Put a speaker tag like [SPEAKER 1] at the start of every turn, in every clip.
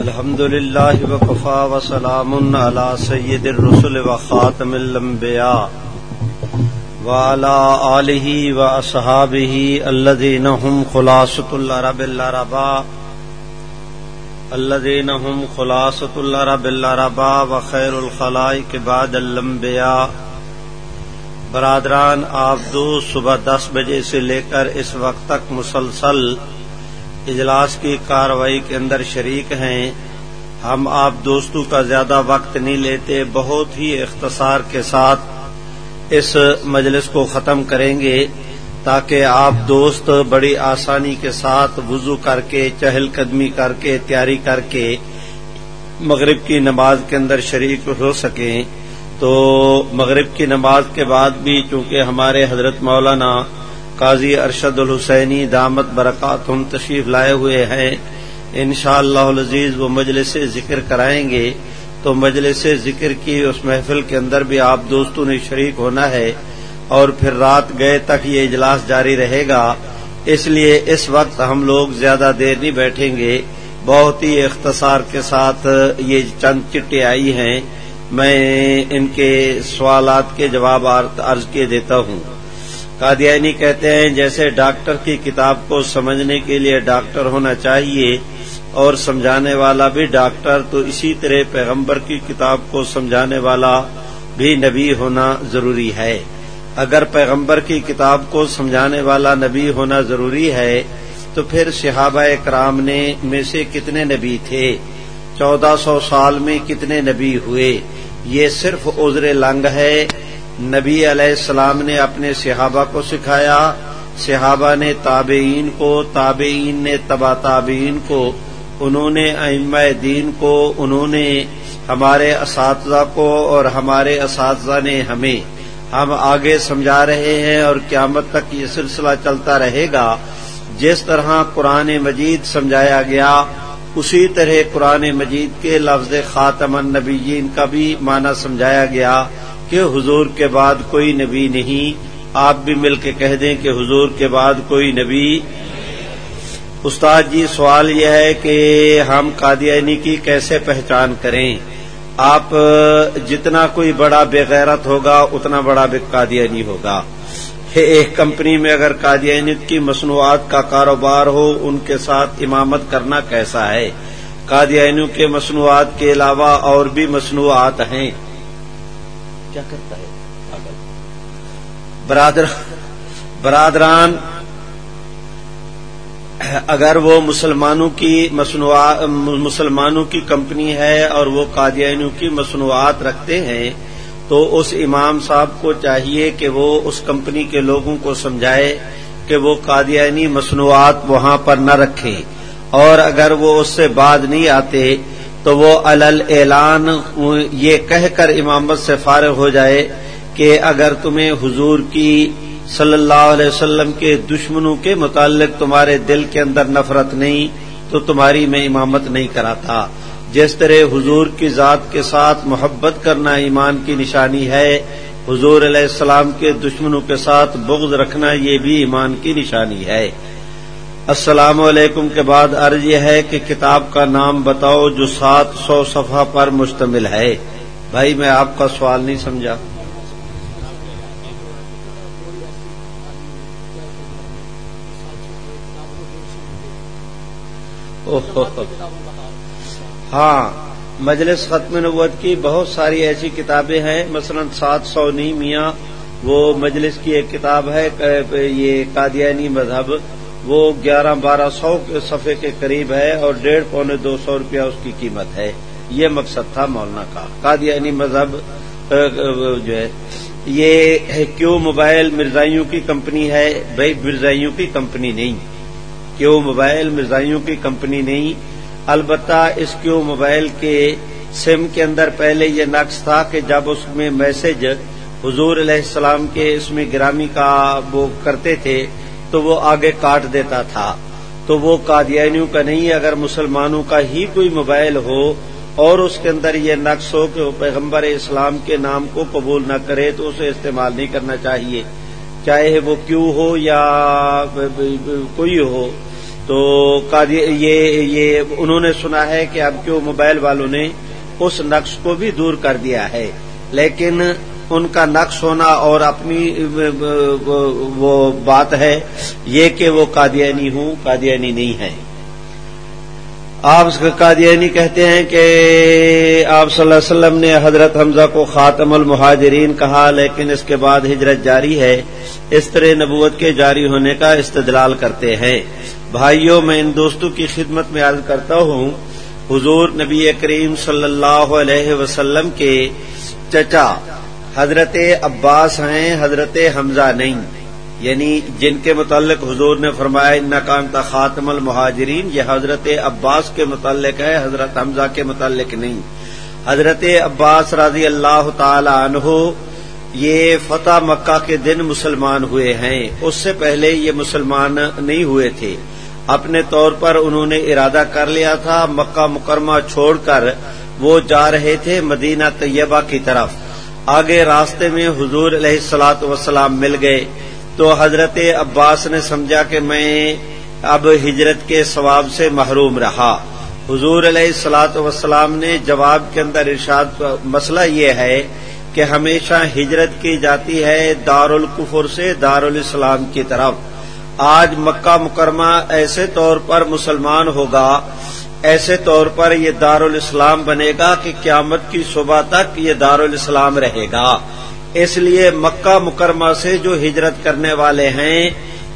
[SPEAKER 1] الحمد لله وكفى وسلام على سيد الرسل وخاتم الأنبياء وعلى آله وأصحابه الذين هم خلاصة العرب العرباء الذين هم خلاصة العرب العرباء وخير الخلائق بعد الأنبياء برادران، آپ دو صبح دس بجے سے لے کر اس وقت تک مسلسل اجلاس کی کاروائی کے اندر شریک ہیں۔ ہم آپ دوستوں کا زیادہ وقت نہیں لیتے، بہت ہی اختصار کے ساتھ اس مجلس کو ختم کریں گے تاکہ آپ دوست بڑی آسانی کے ساتھ وضو کر کے، چہل قدمی کر کے، تیاری کر کے مغرب کی نماز کے اندر شریک ہو سکیں۔ تو مغرب کی نماز کے بعد بھی چونکہ ہمارے حضرت مولانا قاضی ارشد الحسینی دامت برکات ہم تشریف لائے ہوئے ہیں۔ ان شاء اللہ وہ مجلس ذکر کرائیں گے۔ تو مجلس ذکر کی اس محفل کے اندر بھی آپ دوستوں نے شریک ہونا ہے۔ اور پھر رات گئے تک یہ اجلاس جاری رہے گا۔ اس لیے اس وقت ہم لوگ زیادہ دیر نہیں بیٹھیں گے۔ بہت ہی اختصار کے ساتھ یہ چند چٹے آئی ہیں۔ میں ان کے سوالات کے جواب عرض کے دیتا ہوں۔ قادیانی کہتے ہیں، جیسے ڈاکٹر کی کتاب کو سمجھنے کے لیے ڈاکٹر ہونا چاہیے اور سمجھانے والا بھی ڈاکٹر، تو اسی طرح پیغمبر کی کتاب کو سمجھانے والا بھی نبی ہونا ضروری ہے۔ اگر پیغمبر کی کتاب کو سمجھانے والا نبی ہونا ضروری ہے، تو پھر صحابہ کرام نے میں سے کتنے نبی تھے؟ چودہ سو سال میں کتنے نبی ہوئے؟ یہ صرف عذر لنگ ہے نبی علیہ السلام نے اپنے صحابہ کو سکھایا۔ صحابہ نے تابعین کو، تابعین نے تبا تابعین کو، انہوں نے ام دین کو، انہوں نے ہمارے اساتذہ کو اور ہمارے اساتذہ نے ہمیں۔ ہم آگے سمجھا رہے ہیں اور قیامت تک یہ سلسلہ چلتا رہے گا۔ جس طرح قرآن مجید سمجھایا گیا، اسی طرح قرآن مجید کے لفظ خاتم النبیین کا بھی معنی سمجھایا گیا۔ کہ حضور کے بعد کوئی نبی نہیں۔ آپ بھی مل کے کہہ دیں کہ حضور کے بعد کوئی نبی۔ استاد جی سوال یہ ہے کہ ہم قادیانی کی کیسے پہچان کریں؟ آپ، جتنا کوئی بڑا بےغیرت ہوگا، اتنا بڑا قادیانی ہوگا۔ ایک کمپنی میں اگر قادیانیت کی مصنوعات کا کاروبار ہو، ان کے ساتھ امامت کرنا کیسا ہے؟ قادیانیوں کے مصنوعات کے علاوہ اور بھی مصنوعات ہیں۔ کیا کرتا ہے برادر، برادران، اگر وہ مسلمانوں کی مصنوعات مسلمانوں کی کمپنی ہے اور وہ قادیانیوں کی مصنوعات رکھتے ہیں، تو اس امام صاحب کو چاہیے کہ وہ اس کمپنی کے لوگوں کو سمجھائے کہ وہ قادیانی مصنوعات وہاں پر نہ رکھیں۔ اور اگر وہ اس سے بعد نہیں آتے تو وہ الل اعلان یہ کہہ کر امامت سے فارغ ہو جائے کہ اگر تمہیں حضور کی صلی اللہ علیہ وسلم کے دشمنوں کے متعلق تمہارے دل کے اندر نفرت نہیں، تو تمہاری میں امامت نہیں کراتا۔ جس طرح حضور کی ذات کے ساتھ محبت کرنا ایمان کی نشانی ہے، حضور علیہ السلام کے دشمنوں کے ساتھ بغض رکھنا یہ بھی ایمان کی نشانی ہے۔ السلام علیکم کے بعد عرض یہ ہے کہ کتاب کا نام بتاؤ جو سات سو صفحہ پر مشتمل ہے۔ بھائی، میں آپ کا سوال نہیں سمجھا۔ ہاں مجلس ختم نبوت کی بہت ساری ایسی کتابیں ہیں۔ مثلا سات سو نہیں میاں، وہ مجلس کی ایک کتاب ہے، یہ قادیانی مذہب۔ وہ گیارہ بارہ سو صفحے کے قریب ہے اور ڈیڑھ پونے دو سو روپیہ اس کی قیمت ہے۔ یہ مقصد تھا مولانا کا۔ قادیانی یعنی مذہب جو ہے، یہ کیو موبائل مرزائیوں کی کمپنی ہے؟ بھائی، مرزائیوں کی کمپنی نہیں۔ کیو موبائل مرزائیوں کی کمپنی نہیں؟ البتہ اس کیو موبائل کے سم کے اندر پہلے یہ نقص تھا کہ جب اس میں میسج حضور علیہ السلام کے اس میں گرامی کا وہ کرتے تھے تو وہ آگے کاٹ دیتا تھا۔ تو وہ قادیانیوں کا نہیں، اگر مسلمانوں کا ہی کوئی موبائل ہو اور اس کے اندر یہ نقص ہو کہ وہ پیغمبر اسلام کے نام کو قبول نہ کرے، تو اسے استعمال نہیں کرنا چاہیے۔ چاہے وہ کیوں ہو یا کوئی ہو۔ تو یہ یہ انہوں نے سنا ہے کہ اب کیوں موبائل والوں نے اس نقش کو بھی دور کر دیا ہے۔ لیکن ان کا نقش ہونا اور اپنی وہ بات ہے، یہ کہ وہ قادیانی ہوں، قادیانی نہیں ہے آپ قادیانی کہتے ہیں کہ آپ صلی اللہ علیہ وسلم نے حضرت حمزہ کو خاتم المہاجرین کہا، لیکن اس کے بعد ہجرت جاری ہے۔ اس طرح نبوت کے جاری ہونے کا استدلال کرتے ہیں۔ بھائیوں، میں ان دوستوں کی خدمت میں عرض کرتا ہوں، حضور نبی کریم صلی اللہ علیہ وسلم کے چچا حضرت عباس ہیں، حضرت حمزہ نہیں۔ یعنی جن کے متعلق حضور نے فرمایا، ان ناکام خاتم المہاجرین یہ حضرت عباس کے متعلق ہے حضرت حمزہ کے متعلق نہیں۔ حضرت عباس رضی اللہ تعالی عنہ، یہ فتح مکہ کے دن مسلمان ہوئے ہیں۔ اس سے پہلے یہ مسلمان نہیں ہوئے تھے۔ اپنے طور پر انہوں نے ارادہ کر لیا تھا، مکہ مکرمہ چھوڑ کر وہ جا رہے تھے مدینہ طیبہ کی طرف۔ آگے راستے میں حضور علیہ السلاط وسلام مل گئے تو حضرت عباس نے سمجھا کہ میں اب ہجرت کے ثواب سے محروم رہا۔ حضور علیہ السلاط وسلام نے جواب کے اندر ارشاد مسئلہ یہ ہے کہ ہمیشہ ہجرت کی جاتی ہے دار القفر سے دار الاسلام کی طرف۔ آج مکہ مکرمہ ایسے طور پر مسلمان ہوگا ایسے طور پر یہ دار الاسلام بنے گا کہ قیامت کی صبح تک یہ دار الاسلام رہے گا۔ اس لیے مکہ مکرمہ سے جو ہجرت کرنے والے ہیں،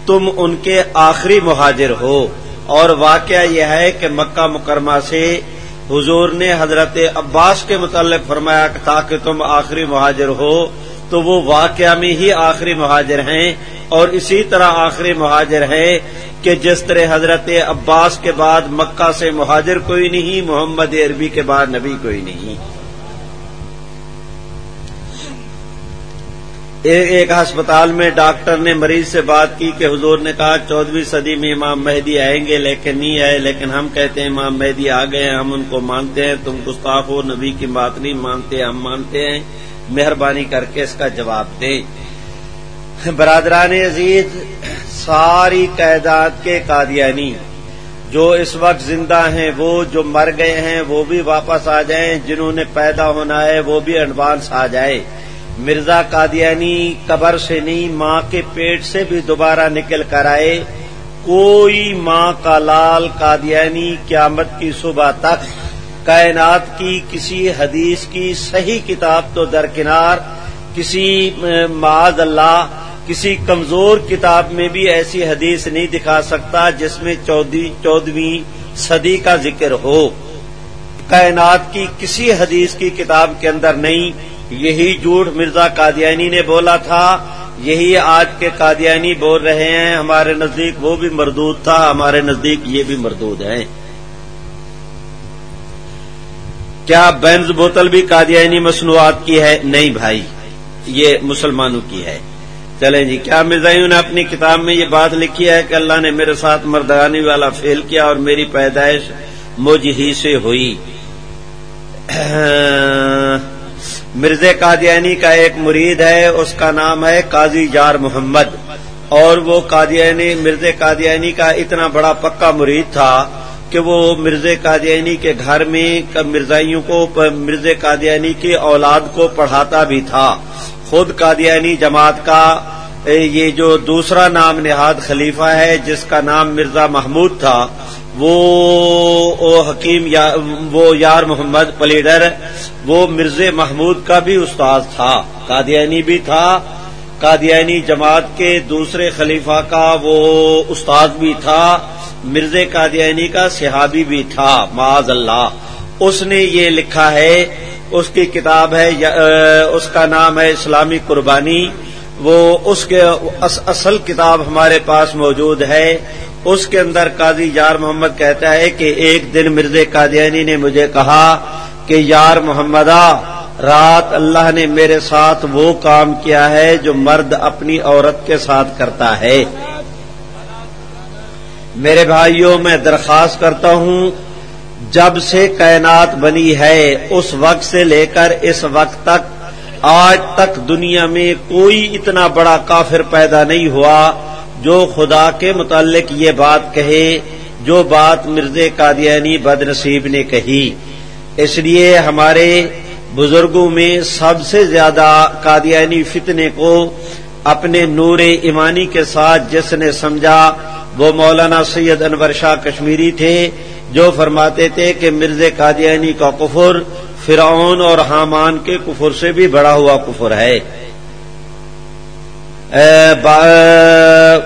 [SPEAKER 1] تم ان کے آخری مہاجر ہو۔ اور واقعہ یہ ہے کہ مکہ مکرمہ سے حضور نے حضرت عباس کے متعلق فرمایا تاکہ تم آخری مہاجر ہو، تو وہ واقعہ میں ہی آخری مہاجر ہیں۔ اور اسی طرح آخری مہاجر ہے کہ جس طرح حضرت عباس کے بعد مکہ سے مہاجر کوئی نہیں، محمد عربی کے بعد نبی کوئی نہیں۔ ایک ہسپتال میں ڈاکٹر نے مریض سے بات کی کہ حضور نے کہا چودہویں صدی میں امام مہدی آئیں گے، لیکن نہیں آئے، لیکن ہم کہتے ہیں امام مہدی آ گئے ہم ان کو مانتے ہیں، تم گستاخ ہو، نبی کی بات نہیں مانتے، ہم مانتے ہیں۔ مہربانی کر کے اس کا جواب دیں۔ برادران عزیز ساری قیدات کے قادیانی۔ جو اس وقت زندہ ہیں، وہ جو مر گئے ہیں، وہ بھی واپس آ جائیں۔ جنہوں نے پیدا ہونا ہے، وہ بھی ایڈوانس آ جائے۔ مرزا قادیانی قبر سے نہیں، ماں کے پیٹ سے بھی دوبارہ نکل کر آئے۔ کوئی ماں کا لال قادیانی قیامت کی صبح تک کائنات کی کسی حدیث کی صحیح کتاب تو درکنار کسی معاذ اللہ کسی کمزور کتاب میں بھی ایسی حدیث نہیں دکھا سکتا جس میں چودہویں صدی کا ذکر ہو۔ کائنات کی کسی حدیث کی کتاب کے اندر نہیں۔ یہی جھوٹ مرزا قادیانی نے بولا تھا۔ یہی آج کے قادیانی بول رہے ہیں۔ ہمارے نزدیک وہ بھی مردود تھا۔ ہمارے نزدیک یہ بھی مردود ہے کیا بینز بوتل بھی قادیانی مصنوعات کی ہے؟ نہیں بھائی، یہ مسلمانوں کی ہے۔ چلیں جی کیا مرزائیوں نے اپنی کتاب میں یہ بات لکھی ہے کہ اللہ نے میرے ساتھ مردگانی والا فیل کیا اور میری پیدائش مجھ ہی سے ہوئی؟ مرزا قادیانی کا ایک مرید ہے، اس کا نام ہے قاضی جار محمد، اور وہ قادیانی، مرزا قادیانی کا اتنا بڑا پکا مرید تھا کہ وہ مرزا قادیانی کے گھر میں مرزائیوں کو، مرزا قادیانی کی اولاد کو پڑھاتا بھی تھا۔ خود قادیانی جماعت کا یہ جو دوسرا نام نہاد خلیفہ ہے، جس کا نام مرزا محمود تھا، وہ حکیم یا، وہ یار محمد پلیڈر، وہ مرز محمود کا بھی استاد تھا، قادیانی بھی تھا، قادیانی جماعت کے دوسرے خلیفہ کا وہ استاد بھی تھا، مرز قادیانی کا صحابی بھی تھا، معاذ اللہ۔ اس نے یہ لکھا ہے اس کی کتاب ہے اس کا نام ہے اسلامی قربانی۔ وہ اس کے اصل کتاب ہمارے پاس موجود ہے۔ اس کے اندر قاضی یار محمد کہتا ہے کہ ایک دن مرز قادیانی نے مجھے کہا کہ، یار محمدہ رات اللہ نے میرے ساتھ وہ کام کیا ہے جو مرد اپنی عورت کے ساتھ کرتا ہے۔ میرے بھائیوں، میں درخواست کرتا ہوں جب سے کائنات بنی ہے، اس وقت سے لے کر اس وقت تک، آج تک دنیا میں کوئی اتنا بڑا کافر پیدا نہیں ہوا جو خدا کے متعلق یہ بات کہے، جو بات مرز قادیانی بد نصیب نے کہی۔ اس لیے ہمارے بزرگوں میں سب سے زیادہ قادیانی فتنے کو اپنے نور ایمانی کے ساتھ جس نے سمجھا، وہ مولانا سید انور شاہ کشمیری تھے۔ جو فرماتے تھے کہ مرز قادیانی کا کفر فرعون اور حامان کے کفر سے بھی بڑا ہوا کفر ہے۔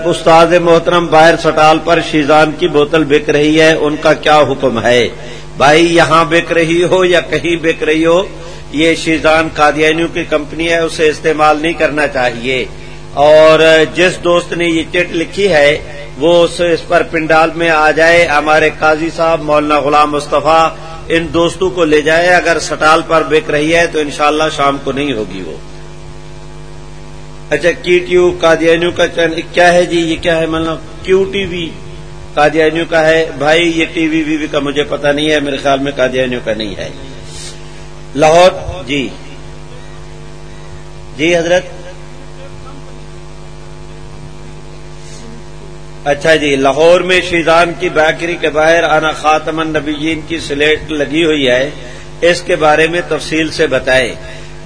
[SPEAKER 1] استاد محترم، باہر سٹال پر شیزان کی بوتل بک رہی ہے، ان کا کیا حکم ہے؟ بھائی، یہاں بک رہی ہو یا کہیں بک رہی ہو؟ یہ شیزان قادیانیوں کی کمپنی ہے، اسے استعمال نہیں کرنا چاہیے۔ اور جس دوست نے یہ چٹ لکھی ہے وہ اس پر پنڈال میں آ جائے۔ ہمارے قاضی صاحب، مولانا غلام مصطفیٰ، ان دوستوں کو لے جائے۔ اگر سٹال پر بک رہی ہے تو انشاءاللہ شام کو نہیں ہوگی وہ۔ اچھا کی ٹیو قادیانیوں کا کیا ہے جی؟ یہ کیا ہے؟ مطلب کیو ٹی وی قادیانیوں کا ہے۔ بھائی، یہ ٹی وی وی کا مجھے پتا نہیں ہے، میرے خیال میں قادیانیوں کا نہیں ہے۔ لاہور جی۔ جی حضرت۔ اچھا جی لاہور میں شیزان کی بیکری کے باہر آنا خاتم النبیین کی سلیٹ لگی ہوئی ہے، اس کے بارے میں تفصیل سے بتائیں۔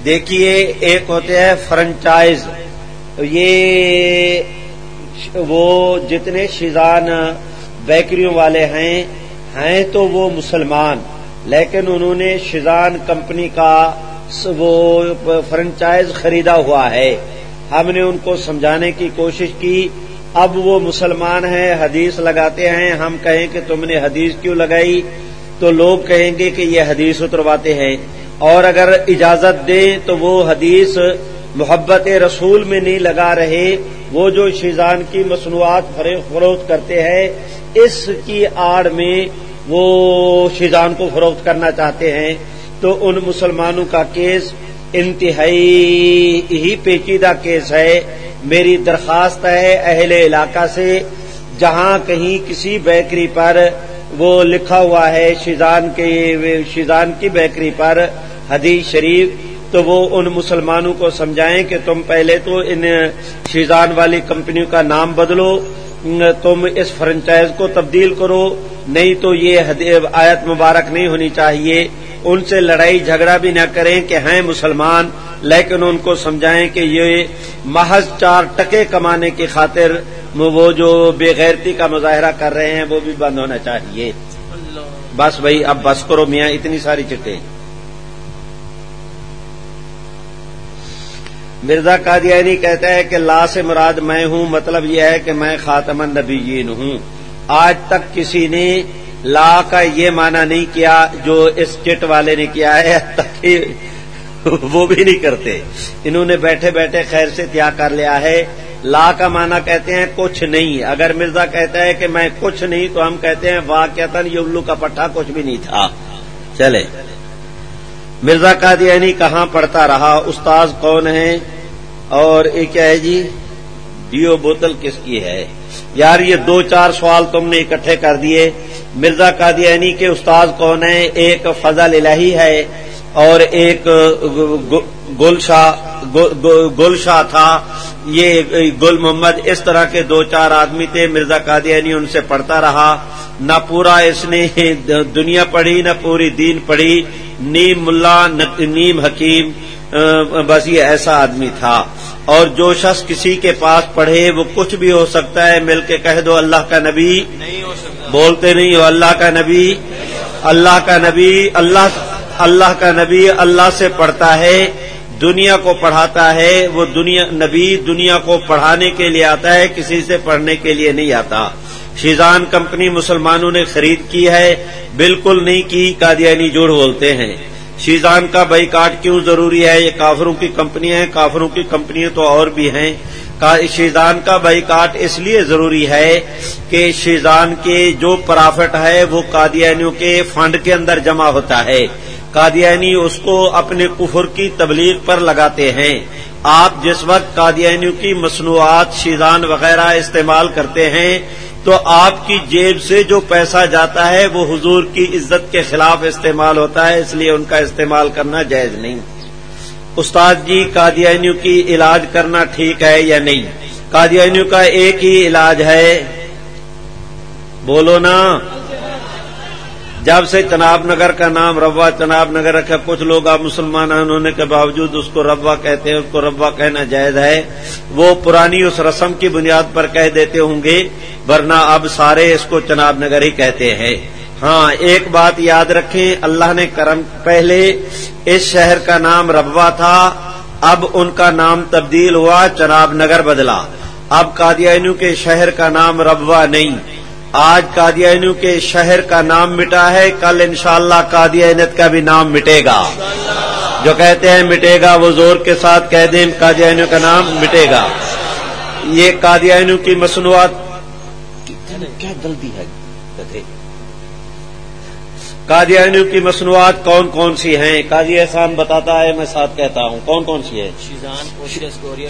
[SPEAKER 1] دیکھیے، ایک ہوتے ہیں فرنچائز۔ یہ وہ جتنے شیزان بیکریوں والے ہیں ہیں تو وہ مسلمان، لیکن انہوں نے شیزان کمپنی کا وہ فرنچائز خریدا ہوا ہے۔ ہم نے ان کو سمجھانے کی کوشش کی۔ اب وہ مسلمان ہیں، حدیث لگاتے ہیں، ہم کہیں کہ تم نے حدیث کیوں لگائی؟ تو لوگ کہیں گے کہ یہ حدیث اترواتے ہیں۔ اور اگر اجازت دیں تو وہ حدیث محبت رسول میں نہیں لگا رہے۔ وہ جو شیزان کی مصنوعات فروخت کرتے ہیں، اس کی آڑ میں وہ شیزان کو فروخت کرنا چاہتے ہیں۔ تو ان مسلمانوں کا کیس انتہائی ہی پیچیدہ کیس ہے۔ میری درخواست ہے اہل علاقہ سے، جہاں کہیں کسی بیکری پر وہ لکھا ہوا ہے شیزان کے، شیزان کی بیکری پر حدیث شریف، تو وہ ان مسلمانوں کو سمجھائیں کہ تم پہلے تو ان شیزان والی کمپنیوں کا نام بدلو، تم اس فرنچائز کو تبدیل کرو، نہیں تو یہ آیت مبارک نہیں ہونی چاہیے۔ ان سے لڑائی جھگڑا بھی نہ کریں کہ ہیں مسلمان، لیکن ان کو سمجھائیں کہ یہ محض چار ٹکے کمانے کی خاطر وہ جو بے غیرتی کا مظاہرہ کر رہے ہیں، وہ بھی بند ہونا چاہیے۔ بس بھائی، اب بس کرو میاں، اتنی ساری چٹیں۔ مرزا قادیانی کہتا ہے کہ لا سے مراد میں ہوں مطلب یہ ہے کہ میں خاتم النبیین ہوں۔ آج تک کسی نے لا کا یہ معنی نہیں کیا جو اس چٹ والے نے کیا ہے وہ بھی نہیں کرتے۔ انہوں نے بیٹھے بیٹھے خیر سے تیا کر لیا ہے۔ لا کا معنی کہتے ہیں کچھ نہیں۔ اگر مرزا کہتا ہے کہ میں کچھ نہیں، تو ہم کہتے ہیں واقع یہ الو کا پٹھا کچھ بھی نہیں تھا۔ چلے۔ مرزا قادیانی کہاں پڑھتا رہا؟ استاذ کون ہے اور یہ کیا ہے جی؟ ڈیو بوتل کس کی ہے؟ یار، یہ دو چار سوال تم نے اکٹھے کر دیے۔ مرزا قادیانی کے استاذ کون ہیں؟ ایک فضل الہی ہے اور ایک گل شاہ گل شاہ تھا۔ یہ گل محمد اس طرح کے دو چار آدمی تھے، مرزا قادیانی ان سے پڑھتا رہا۔ نہ پورا اس نے دنیا پڑھی، نہ پوری دین پڑھی۔ نیم ملا، نیم حکیم بس یہ ایسا آدمی تھا۔ اور جو شخص کسی کے پاس پڑھے، وہ کچھ بھی ہو سکتا ہے، مل کے کہہ دو اللہ کا نبی۔ بولتے نہیں ہو۔ اللہ کا نبی، اللہ کا نبی، اللہ اللہ کا نبی اللہ سے پڑھتا ہے، دنیا کو پڑھاتا ہے۔ وہ دنیا، نبی دنیا کو پڑھانے کے لیے آتا ہے، کسی سے پڑھنے کے لیے نہیں آتا۔ شیزان کمپنی مسلمانوں نے خرید کی ہے، بالکل نہیں کی، قادیانی جوڑ بولتے ہیں۔ شیزان کا بائی کاٹ کیوں ضروری ہے؟ یہ کافروں کی کمپنی ہے کافروں کی کمپنی تو اور بھی ہیں۔ شیزان کا بائی کاٹ اس لیے ضروری ہے کہ شیزان کے جو پرافٹ ہے وہ قادیانیوں کے فنڈ کے اندر جمع ہوتا ہے۔ قادیانی اس کو اپنے کفر کی تبلیغ پر لگاتے ہیں۔ آپ جس وقت قادیانیوں کی مصنوعات، شیزان وغیرہ استعمال کرتے ہیں، تو آپ کی جیب سے جو پیسہ جاتا ہے وہ حضور کی عزت کے خلاف استعمال ہوتا ہے، اس لیے ان کا استعمال کرنا جائز نہیں۔ استاد جی قادیانیوں کی علاج کرنا ٹھیک ہے یا نہیں؟ قادیانیوں کا ایک ہی علاج ہے۔ بولو نا۔ جب سے چناب نگر کا نام روا چناب نگر رکھا، کچھ لوگ آپ مسلمان ہونے کے باوجود اس کو روا کہتے ہیں، اس کو روا کہنا جائز ہے۔ وہ پرانی اس رسم کی بنیاد پر کہہ دیتے ہوں گے، ورنہ اب سارے اس کو چناب نگر ہی کہتے ہیں۔ ہاں ایک بات یاد رکھیں، اللہ نے کرم پہلے اس شہر کا نام ربوا تھا، اب ان کا نام تبدیل ہوا، چناب نگر بدلا۔ اب قادیانیوں کے شہر کا نام ربوا نہیں۔ آج قادیانیوں کے شہر کا نام مٹا ہے، کل انشاءاللہ اللہ کا بھی نام مٹے گا۔ جو کہتے ہیں مٹے گا، وہ زور کے ساتھ کہہ دیں قادیانیوں کا نام مٹے گا۔ یہ قادیانیوں کی مصنوعات کیا غلطی ہے؟ قادیانیوں کی مصنوعات کون کون سی ہیں؟ قاضی احسان بتاتا ہے میں ساتھ کہتا ہوں کون کون سی ہے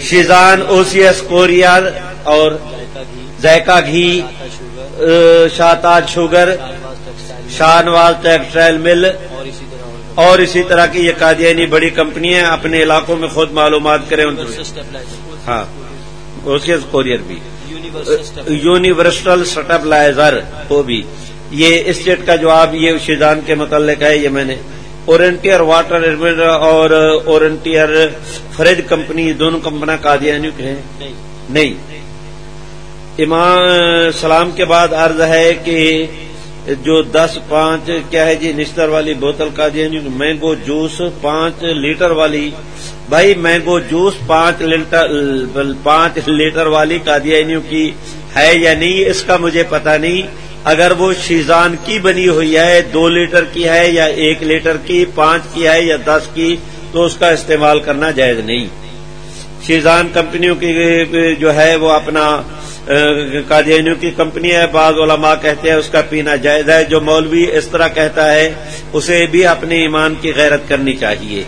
[SPEAKER 1] شیزان اوسیس کوریا اور ذائقہ گھی Shahtaj sugar Shah Nawaz textile mill اور اسی طرح کی یہ قادیانی بڑی کمپنی ہیں اپنے علاقوں میں خود معلومات کریں ہاں۔ اوسیس کورئر بھی۔ یونیورسل سٹپلائزر وہ بھی۔ یہ اسٹیٹ کا جواب یہ شیزان کے متعلق ہے، یہ میں نے اورنٹیئر واٹر اور اورنٹیئر فریج کمپنی، دونوں کمپنیاں قادیانی کے ہیں۔ نہیں۔ امام سلام کے بعد عرض ہے کہ جو دس پانچ، کیا ہے جی نشتر والی بوتل قادیانی مینگو جوس پانچ لیٹر والی۔ بھائی، مینگو جوس پانچ لیٹر پانچ لیٹر والی قادیانیوں کی ہے یا نہیں، اس کا مجھے پتا نہیں۔ اگر وہ شیزان کی بنی ہوئی ہے، دو لیٹر کی ہے یا ایک لیٹر کی، پانچ کی ہے یا دس کی، تو اس کا استعمال کرنا جائز نہیں۔ شیزان کمپنیوں کی جو ہے، وہ اپنا قادیانیوں کی کمپنی ہے، بعض علماء کہتے ہیں اس کا پینا جائز ہے۔ جو مولوی اس طرح کہتا ہے، اسے بھی اپنے ایمان کی غیرت کرنی چاہیے۔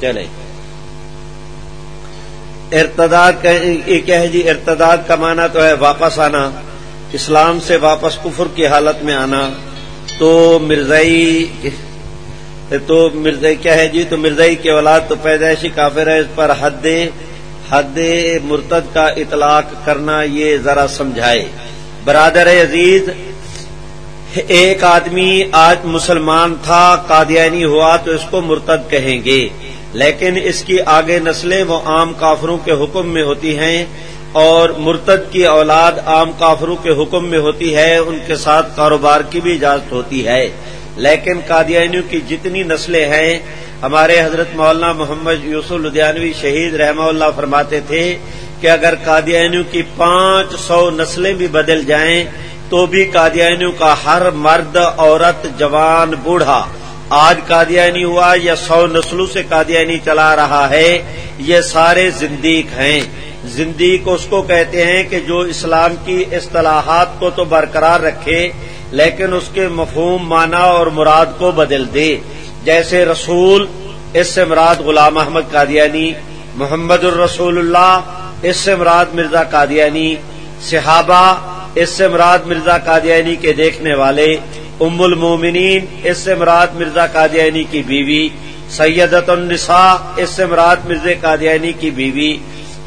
[SPEAKER 1] چلے۔ ارتداد کیا جی؟ ارتداد کا معنی تو ہے واپس آنا۔ اسلام سے واپس کفر کی حالت میں آنا تو مرزائی تو مرزائی کیا ہے جی؟ تو مرزائی کی اولاد تو پیدائشی کافر ہے، اس پر حد حد مرتد کا اطلاق کرنا یہ ذرا سمجھائے۔ برادر عزیز، ایک آدمی آج مسلمان تھا، قادیانی ہوا تو اس کو مرتد کہیں گے۔ لیکن اس کی آگے نسلیں وہ عام کافروں کے حکم میں ہوتی ہیں۔ اور مرتد کی اولاد عام کافروں کے حکم میں ہوتی ہے، ان کے ساتھ کاروبار کی بھی اجازت ہوتی ہے۔ لیکن قادیانیوں کی جتنی نسلیں ہیں، ہمارے حضرت مولانا محمد یوسف لدھیانوی شہید رحمہ اللہ فرماتے تھے کہ اگر قادیانیوں کی پانچ سو نسلیں بھی بدل جائیں، تو بھی قادیانیوں کا ہر مرد، عورت، جوان، بوڑھا، آج قادیانی ہوا یا سو نسلوں سے قادیانی چلا رہا ہے، یہ سارے زندیق ہیں۔ زندگی کو اس کو کہتے ہیں کہ جو اسلام کی اصطلاحات کو تو برقرار رکھے، لیکن اس کے مفہوم، معنی اور مراد کو بدل دے۔ جیسے رسول، اس سے مراد غلام احمد قادیانی، محمد الرسول اللہ اس سے مراد مرزا قادیانی، صحابہ، اس سے مراد مرزا قادیانی کے دیکھنے والے، ام المومنین، اس سے مراد مرزا قادیانی کی بیوی سیدت النساء، اس سے مراد مرزا قادیانی کی بیوی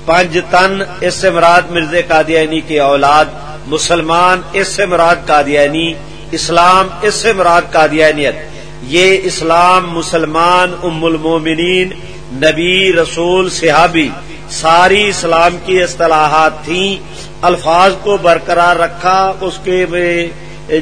[SPEAKER 1] پنج تن، اس سے مراد مرز قادیانی کی اولاد، مسلمان، اس سے مراد قادیانی، اسلام، اس سے مراد قادیانیت۔ یہ اسلام مسلمان، ام المومنین، نبی، رسول، صحابی، ساری اسلام کی اصطلاحات تھیں۔ الفاظ کو برقرار رکھا، اس کے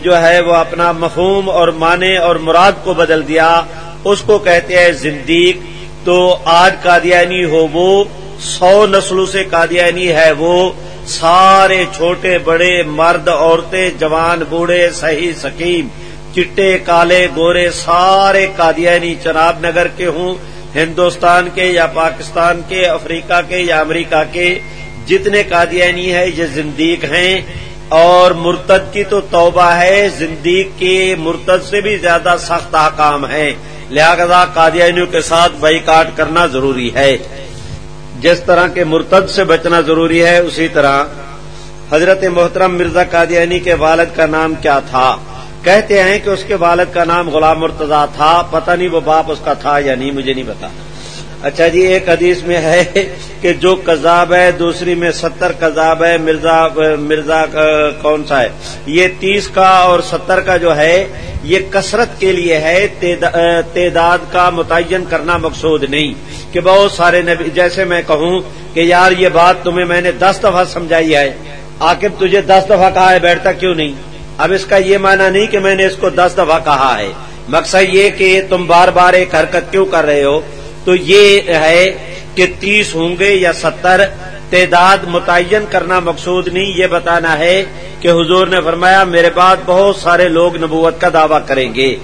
[SPEAKER 1] جو ہے، وہ اپنا مفہوم اور معنی اور مراد کو بدل دیا۔ اس کو کہتے ہیں زندیق۔ تو آج قادیانی ہو وہ سو نسلوں سے قادیانی ہے وہ۔ سارے چھوٹے، بڑے، مرد، عورتیں، جوان، بوڑھے صحیح سکیم، چٹے، کالے، گورے، سارے قادیانی چناب نگر کے ہوں۔ ہندوستان کے یا پاکستان کے، افریقہ کے یا امریکہ کے۔ جتنے قادیانی ہیں، یہ زندیق ہیں۔ اور مرتد کی تو توبہ ہے۔ زندیق کے مرتد سے بھی زیادہ سخت حکام ہے لہذا قادیانیوں کے ساتھ بائی کاٹ کرنا ضروری ہے۔ جس طرح کے مرتد سے بچنا ضروری ہے، اسی طرح حضرت محترم مرزا قادیانی کے والد کا نام کیا تھا؟ کہتے ہیں کہ اس کے والد کا نام غلام مرتضی تھا، پتہ نہیں وہ باپ اس کا تھا یا نہیں، مجھے نہیں پتا۔ اچھا جی ایک حدیث میں ہے کہ جو کذاب ہے، دوسری میں ستر کذاب ہے، مرزا مرزا کون سا ہے؟ یہ تیس کا اور ستر کا جو ہے، یہ کثرت کے لیے ہے تعداد کا متعین کرنا مقصود نہیں۔ کہ بہت سارے نبی، جیسے میں کہوں کہ یار، یہ بات تمہیں میں نے دس دفعہ سمجھائی ہے۔ آخر تجھے دس دفعہ کہا ہے، بیٹھتا کیوں نہیں؟ اب اس کا یہ معنی نہیں کہ میں نے اس کو دس دفعہ کہا ہے۔ مقصد یہ کہ تم بار بار ایک حرکت کیوں کر رہے ہو؟ تو یہ ہے کہ تیس ہوں گے یا ستر تعداد متعین کرنا مقصود نہیں، یہ بتانا ہے کہ حضور نے فرمایا، میرے بعد بہت سارے لوگ نبوت کا دعویٰ کریں گے۔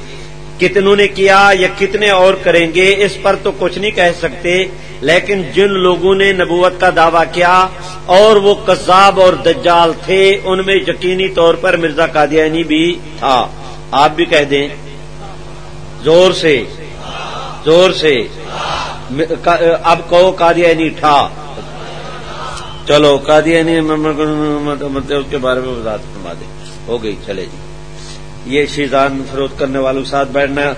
[SPEAKER 1] کتنوں نے کیا یا کتنے اور کریں گے، اس پر تو کچھ نہیں کہہ سکتے۔ لیکن جن لوگوں نے نبوت کا دعویٰ کیا اور وہ قذاب اور دجال تھے، ان میں یقینی طور پر مرزا قادیانی بھی تھا۔ آپ بھی کہہ دیں۔ زور سے۔ زور سے۔ اب کہو قادیانی ٹھا۔ چلو قادیانی مطلب اس کے بارے میں وضاحت فرما دیں۔ ہو گئی، چلے جی۔ یہ شیزان فروخت کرنے والوں کے ساتھ بیٹھنا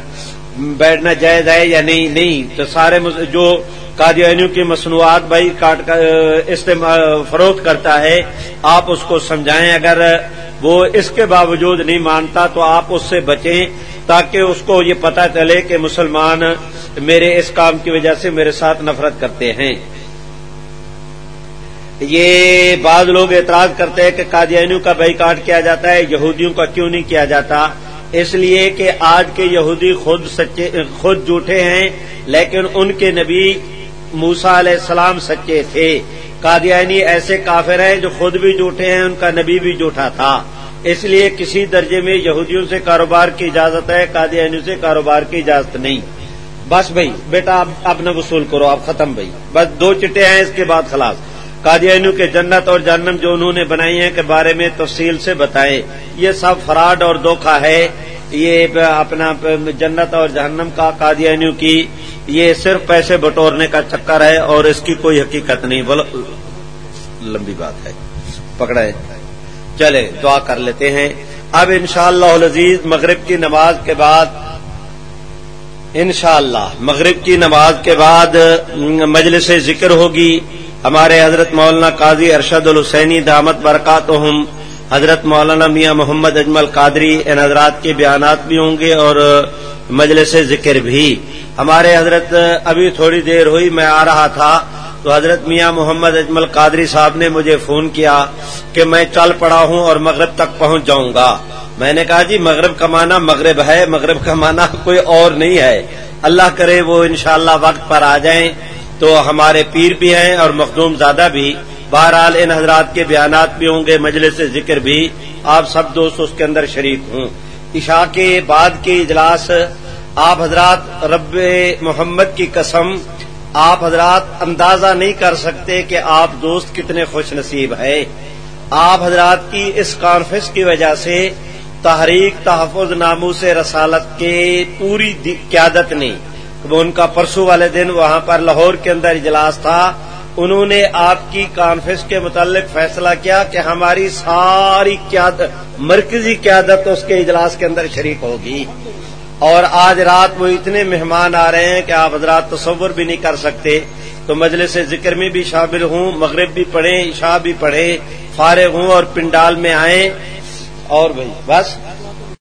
[SPEAKER 1] بیٹھنا جائز ہے یا نہیں؟ نہیں، تو سارے جو قادیانیوں کی مصنوعات بھائی کاٹ استعمال فروخت کرتا ہے، آپ اس کو سمجھائیں۔ اگر وہ اس کے باوجود نہیں مانتا تو آپ اس سے بچیں تاکہ اس کو یہ پتا چلے کہ مسلمان میرے اس کام کی وجہ سے میرے ساتھ نفرت کرتے ہیں۔ یہ بعض لوگ اعتراض کرتے ہیں کہ قادیانیوں کا بائی کاٹ کیا جاتا ہے، یہودیوں کا کیوں نہیں کیا جاتا؟ اس لیے کہ آج کے یہودی خود سچے، خود جھوٹے ہیں، لیکن ان کے نبی موسا علیہ السلام سچے تھے۔ قادیانی ایسے کافر ہیں جو خود بھی جھوٹے ہیں، ان کا نبی بھی جھوٹا تھا۔ اس لیے کسی درجے میں یہودیوں سے کاروبار کی اجازت ہے، قادیانیوں سے کاروبار کی اجازت نہیں۔ بس بھائی، بیٹا اب نہ وصول کرو، آپ ختم بھائی۔ بس دو چٹے ہیں اس کے بعد خلاص۔ قادیانیوں کے جنت اور جہنم جو انہوں نے بنائی ہیں کے بارے میں تفصیل سے بتائیں۔ یہ سب فراڈ اور دھوکھا ہے۔ یہ اپنا جنت اور جہنم کا قادیانیوں کی۔ یہ صرف پیسے بٹورنے کا چکر ہے اور اس کی کوئی حقیقت نہیں۔ بولو لمبی بات ہے۔ پکڑے چلے، دعا کر لیتے ہیں۔ اب انشاءاللہ اللہ مغرب کی نماز کے بعد انشاءاللہ، مغرب کی نماز کے بعد مجلس ذکر ہوگی۔ ہمارے حضرت مولانا قاضی ارشد الحسینی دامت برکات حضرت مولانا میاں محمد اجمل قادری ان حضرات کے بیانات بھی ہوں گے اور مجلس ذکر بھی۔ ہمارے حضرت، ابھی تھوڑی دیر ہوئی، میں آ رہا تھا۔ تو حضرت میاں محمد اجمل قادری صاحب نے مجھے فون کیا کہ میں چل پڑا ہوں اور مغرب تک پہنچ جاؤں گا۔ میں نے کہا جی مغرب کا معنی مغرب ہے، مغرب کا معنی کوئی اور نہیں ہے۔ اللہ کرے وہ انشاءاللہ وقت پر آ جائیں تو ہمارے پیر بھی ہیں اور مخدوم زیادہ بھی۔ بہرحال ان حضرات کے بیانات بھی ہوں گے، مجلس ذکر بھی۔ آپ سب دوست اس کے اندر شریک ہوں۔ عشاء کے بعد کے اجلاس، آپ حضرات رب محمد کی قسم آپ حضرات اندازہ نہیں کر سکتے کہ آپ دوست کتنے خوش نصیب ہے آپ حضرات کی اس کانفرنس کی وجہ سے تحریک تحفظ ناموں سے رسالت کے پوری قیادت نے ان کا پرسوں والے دن وہاں پر لاہور کے اندر اجلاس تھا۔ انہوں نے آپ کی کانفرنس کے متعلق فیصلہ کیا کہ ہماری ساری قیادت مرکزی قیادت اس کے اجلاس کے اندر شریک ہوگی۔ اور آج رات وہ اتنے مہمان آ رہے ہیں کہ آپ حضرات تصور بھی نہیں کر سکتے۔ تو مجلس ذکر میں بھی شامل ہوں، مغرب بھی پڑھیں، عشاء بھی پڑھیں، فارغ ہوں اور پنڈال میں آئیں۔ اور بھائی، بس۔